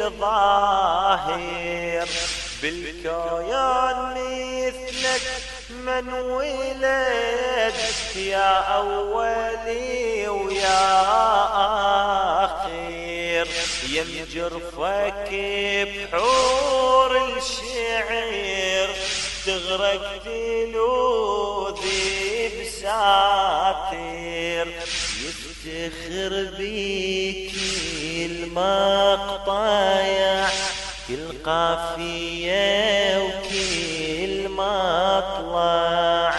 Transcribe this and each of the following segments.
وبالظاهر بالكيان مثلك من ولد يا أولي ويا آخر. يمجرفك بحور الشعر تغرق تلوذي بساتر يفتخر بيك المقطع كل قافية وكل مطلع.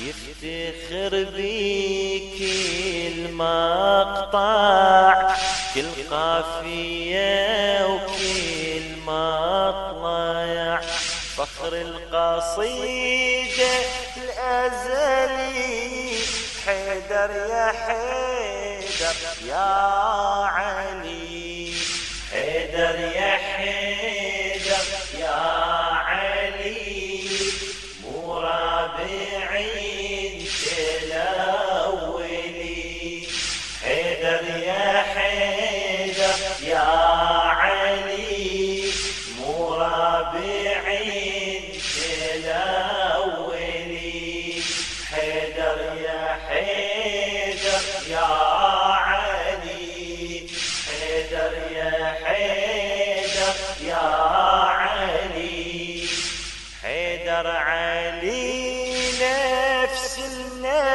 يفتخر بيك المقطع كل قافية وكل مطلع. فخر القصيدة الأزلي حيدر يا حيدر يا علي. حيدر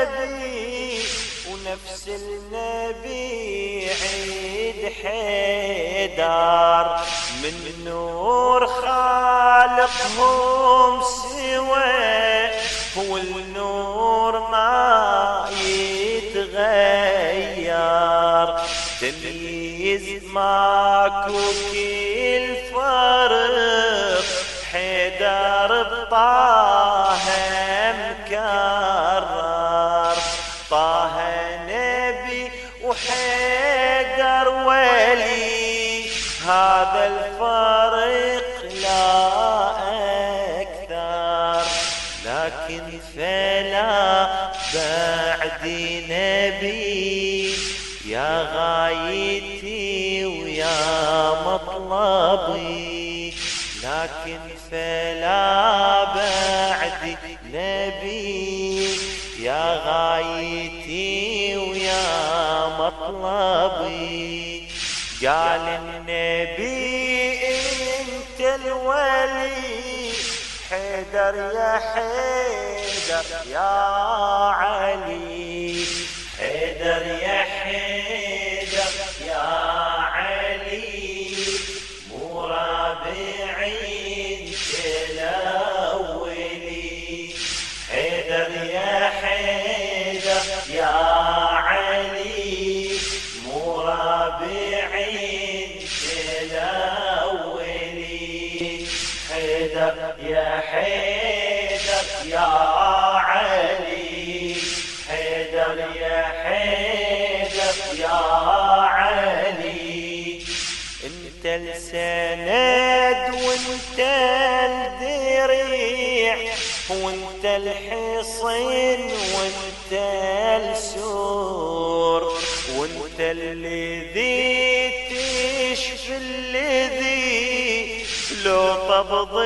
النبي ونفس النبي عيد حيدر. من نور خالقهم سوى هو النور ما يتغير. تمييز ماكو كل فرق حيدر بطه مكرر بعد نبي يا غايتي ويا مطلبي. لكن فلا بعد نبي يا غايتي ويا مطلبي. قال النبي انت الولي. حيدر يا حيدر يا علي. حيدر يا حيدر. حيدر يا علي حيدر يا حيدر يا علي. انت السند وانت الذريع وانت الحصين وانت السور وانت الذي طب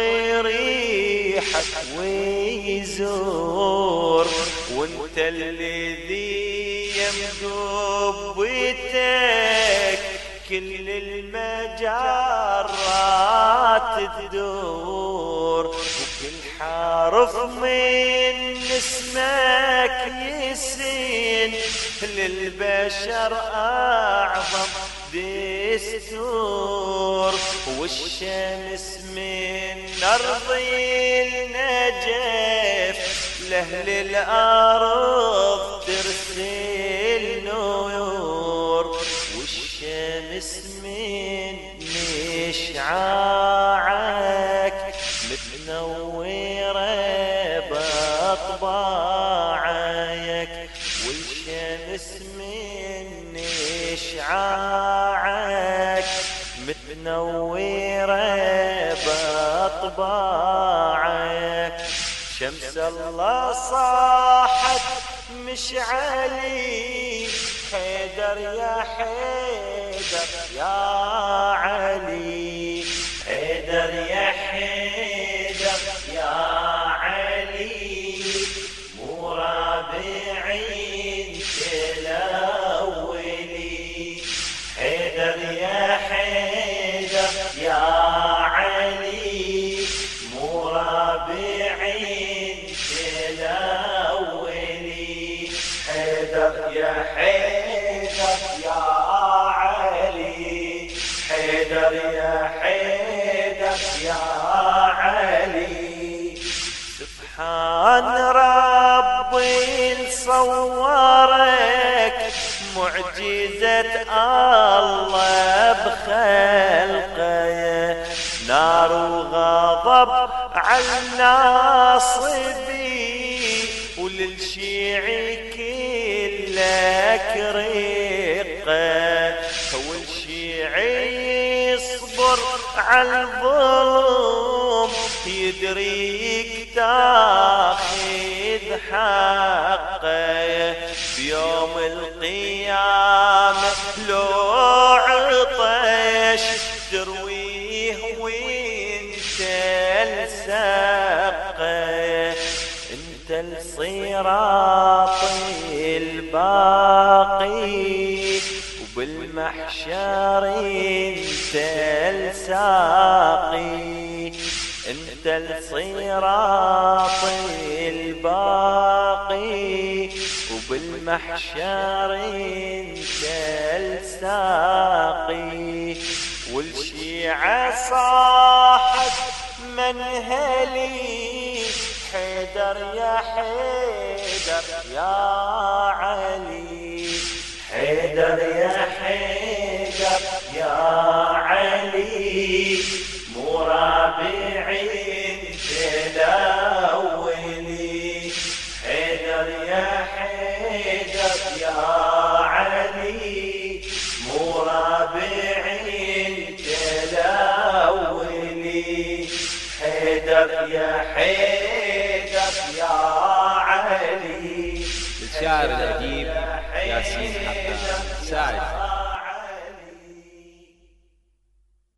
ريحك ويزور. وانت الذي دبيتك كل المجارات تدور. وكل حرف من اسمك يسين للبشر أعظم دستور والشمس من أرض النجف لأهل الأرض ترسل نور والشمس من مشعاعك متنورة. متنورة بأطباعك شمس الله صاحت مشعلي. حيدر يا حيدر يا علي. حيدر يا حيدر يا حيدر يا علي. حيدر يا حيدر يا علي. سبحان ربي صورك معجزة الله بخلقه. نار وغضب على الناصبي وللشيعي رقه والشيعي يصبر على الظلم يدريك تاخذ حقه. بيوم القيامة لو عطش ترويه وانت السقه انت الصراط الباقي وبالمحشر انت الساقي انت الصراط الباقي. وبالمحشر انت الساقي والشيعة صاحت منهلي حيدر يا حيدر يا رابعين تلولي حيدر يا حيدر يا علي مو رابعين تلولي حيدر يا حيدر يا علي. الشاعر الأديب ياسين حقا ساعد.